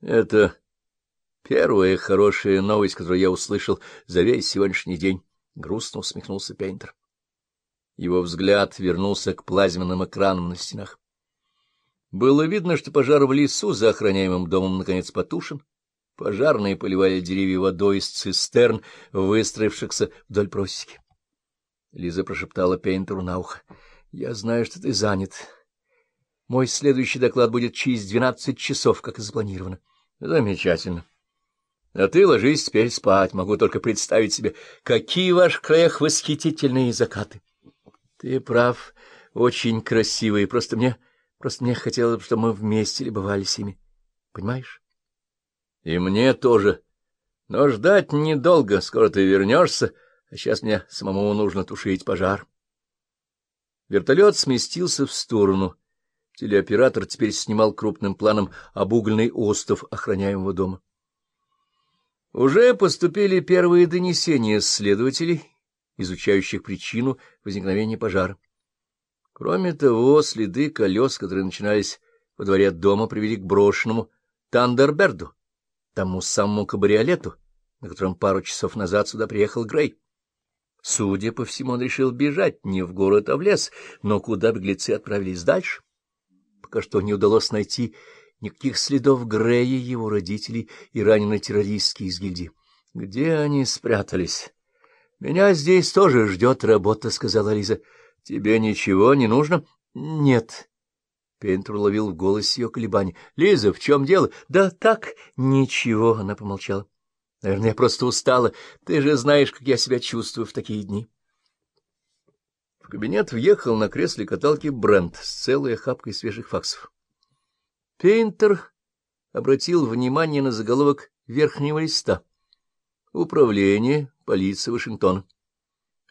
— Это первая хорошая новость, которую я услышал за весь сегодняшний день, — грустно усмехнулся Пейнтер. Его взгляд вернулся к плазменным экранам на стенах. Было видно, что пожар в лесу за охраняемым домом наконец потушен. Пожарные поливали деревья водой из цистерн, выстроившихся вдоль просеки. Лиза прошептала Пейнтеру на ухо. — Я знаю, что ты занят. Мой следующий доклад будет через двенадцать часов, как и запланировано. — Замечательно. А ты ложись теперь спать. Могу только представить себе, какие в ваших краях восхитительные закаты. Ты прав, очень красивые, просто мне, просто мне хотелось, чтобы мы вместе любовались ими. Понимаешь? И мне тоже. Но ждать недолго, скоро ты вернешься, а сейчас мне самому нужно тушить пожар. Вертолет сместился в сторону. Телеоператор теперь снимал крупным планом обугленный остров охраняемого дома. Уже поступили первые донесения следователей изучающих причину возникновения пожара. Кроме того, следы колес, которые начинались во дворе дома, привели к брошенному Тандерберду, тому самому кабриолету, на котором пару часов назад сюда приехал Грей. Судя по всему, он решил бежать не в город, а в лес, но куда беглецы отправились дальше? Пока что не удалось найти никаких следов Грея, его родителей и раненой террористки из гильдии. Где они спрятались? — Меня здесь тоже ждет работа, — сказала Лиза. — Тебе ничего не нужно? — Нет. Пейнтер уловил в голосе ее колебания. — Лиза, в чем дело? — Да так, ничего, — она помолчала. — Наверное, я просто устала. Ты же знаешь, как я себя чувствую в такие дни. Кабинет въехал на кресле каталки Брент с целой охапкой свежих факсов. Пейнтер обратил внимание на заголовок верхнего листа. Управление полиции Вашингтона.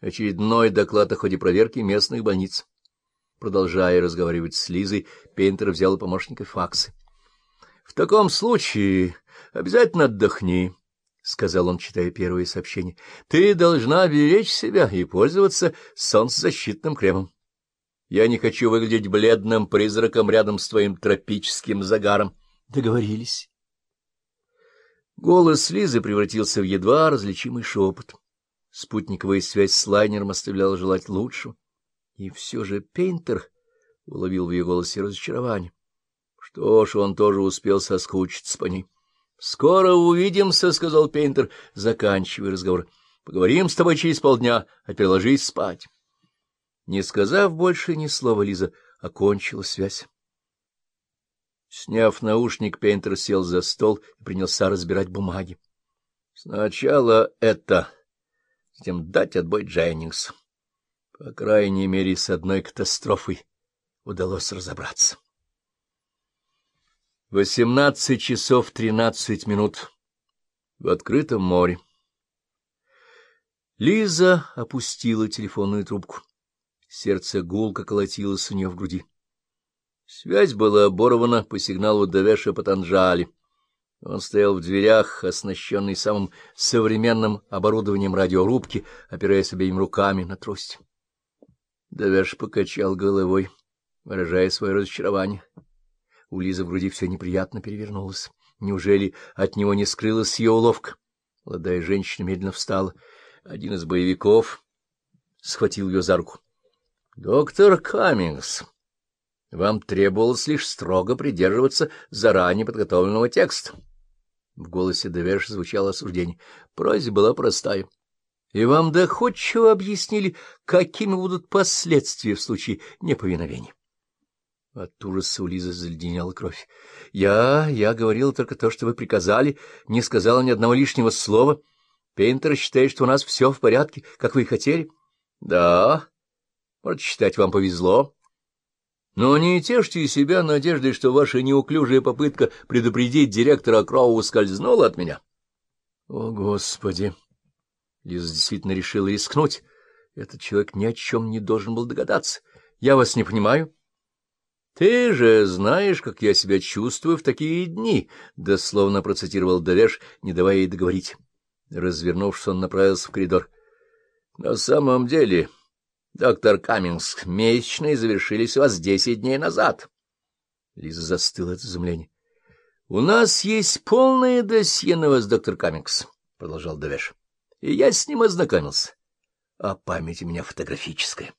Очередной доклад о ходе проверки местных больниц. Продолжая разговаривать с Лизой, Пейнтер взял у помощника факсы. — В таком случае обязательно отдохни, — сказал он, читая первые сообщения. — Ты должна беречь себя и пользоваться солнцезащитным кремом. Я не хочу выглядеть бледным призраком рядом с твоим тропическим загаром. Договорились. Голос Лизы превратился в едва различимый шепот. Спутниковая связь с лайнером оставляла желать лучшего. И все же Пейнтер уловил в ее голосе разочарование. Что ж, он тоже успел соскучиться по ней. — Скоро увидимся, — сказал Пейнтер, заканчивая разговор. — Поговорим с тобой через полдня, а теперь ложись спать. Не сказав больше ни слова, Лиза окончила связь. Сняв наушник, Пейнтер сел за стол и принялся разбирать бумаги. Сначала это, затем дать отбой Дженнингсу. По крайней мере, с одной катастрофой удалось разобраться. Восемнадцать часов тринадцать минут в открытом море. Лиза опустила телефонную трубку. Сердце гулко колотилось у нее в груди. Связь была оборвана по сигналу Давеша Патанджали. Он стоял в дверях, оснащенный самым современным оборудованием радиорубки, опираясь обеими руками на трость. Давеш покачал головой, выражая свое разочарование. У Лизы в груди все неприятно перевернулось. Неужели от него не скрылась ее уловка? Молодая женщина медленно встала. Один из боевиков схватил ее за руку. — Доктор Каммингс, вам требовалось лишь строго придерживаться заранее подготовленного текста. В голосе Девеш звучало осуждение. Просьба была простая. И вам доходчиво объяснили, какими будут последствия в случае неповиновения. От ужаса у Лизы заледенела кровь. Я, я говорила только то, что вы приказали, не сказала ни одного лишнего слова. Пейнтер считает, что у нас все в порядке, как вы и хотели. Да, может, считать вам повезло. Но не тешьте себя надеждой, что ваша неуклюжая попытка предупредить директора Кроу скользнула от меня. О, Господи! Лиза действительно решила рискнуть. Этот человек ни о чем не должен был догадаться. Я вас не понимаю. Ты же знаешь, как я себя чувствую в такие дни, — дословно процитировал Давеш, не давая ей договорить. Развернувшись, он направился в коридор. — На самом деле... Доктор Каммингс, месячные завершились у вас десять дней назад. Лиза застыла от изумления. — У нас есть полное досье на вас, доктор Каммингс, — продолжал Давеш. — И я с ним ознакомился. А память у меня фотографическая.